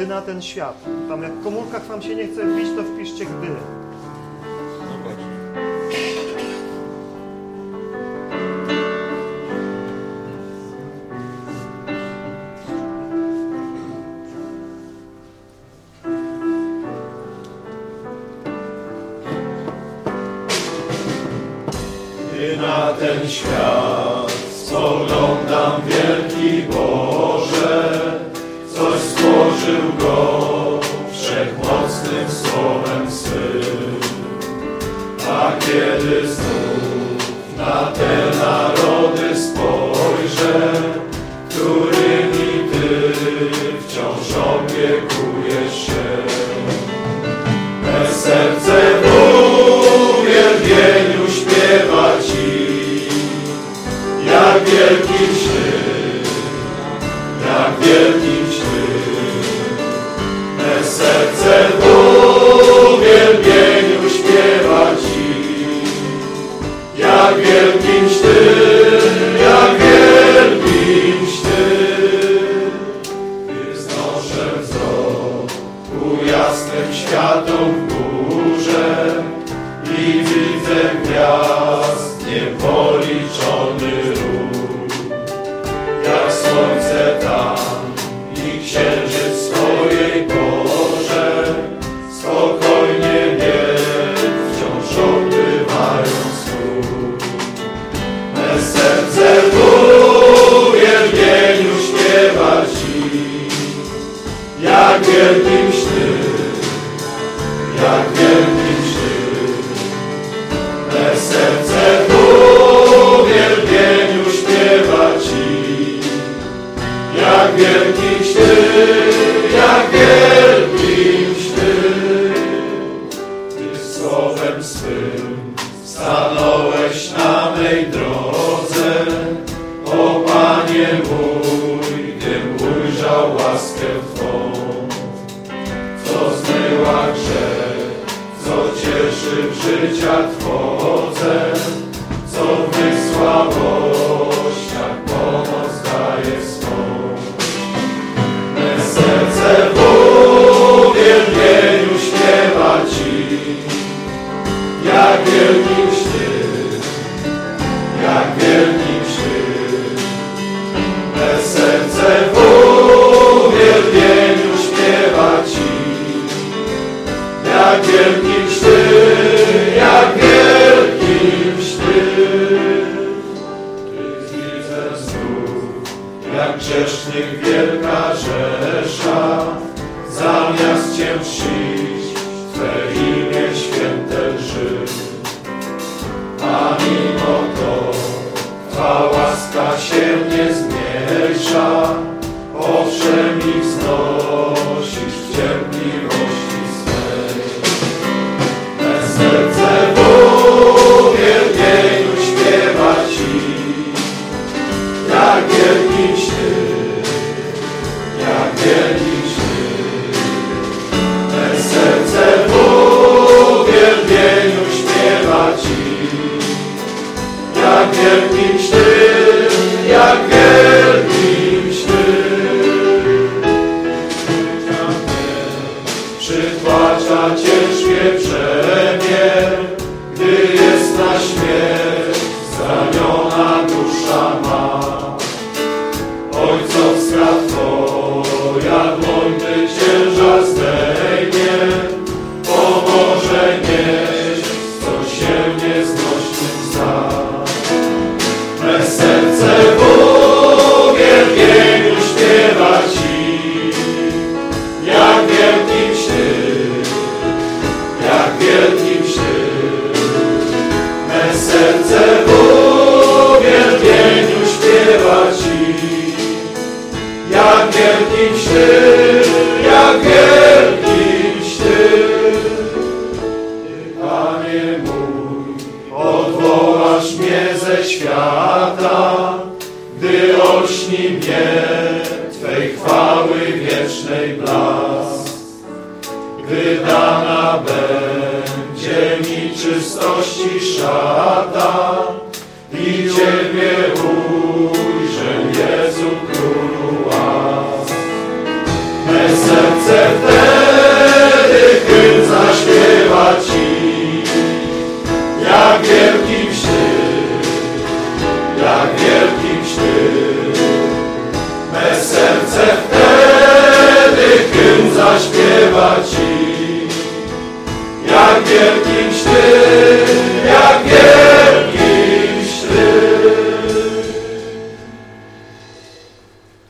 gdy na ten świat. Tam jak komórkach wam się nie chce wbić, to wpiszcie gdy. Wywyższył go wszechmocnym słowem syn. A kiedy znów na te narody spojrzę, którymi Ty wciąż opiekujesz się, me serce w uwielbieniu śpiewa Ci, jak wielki jak wielki serce w uwielbieniu śpiewa Ci. Jak wielkiś Ty, jak wielkiś Ty. Nie znoszę wzrok ku jasnym światom w górze i widzę gwiazd niepoliczony róg. Jak słońce tam i księżyc swoje serce w uwielbieniu. Krzyża, zamiast Cię czcić, Twe imię święte lży. A mimo to Twa łaska się nie zmniejsza, owszem i wznosi. wielkiś Ty, jak wielkiś Ty. Ty, Panie mój, odwołasz mnie ze świata, gdy olśni mnie Twej chwały wiecznej blask. Gdy dana będzie mi czystości szata, earth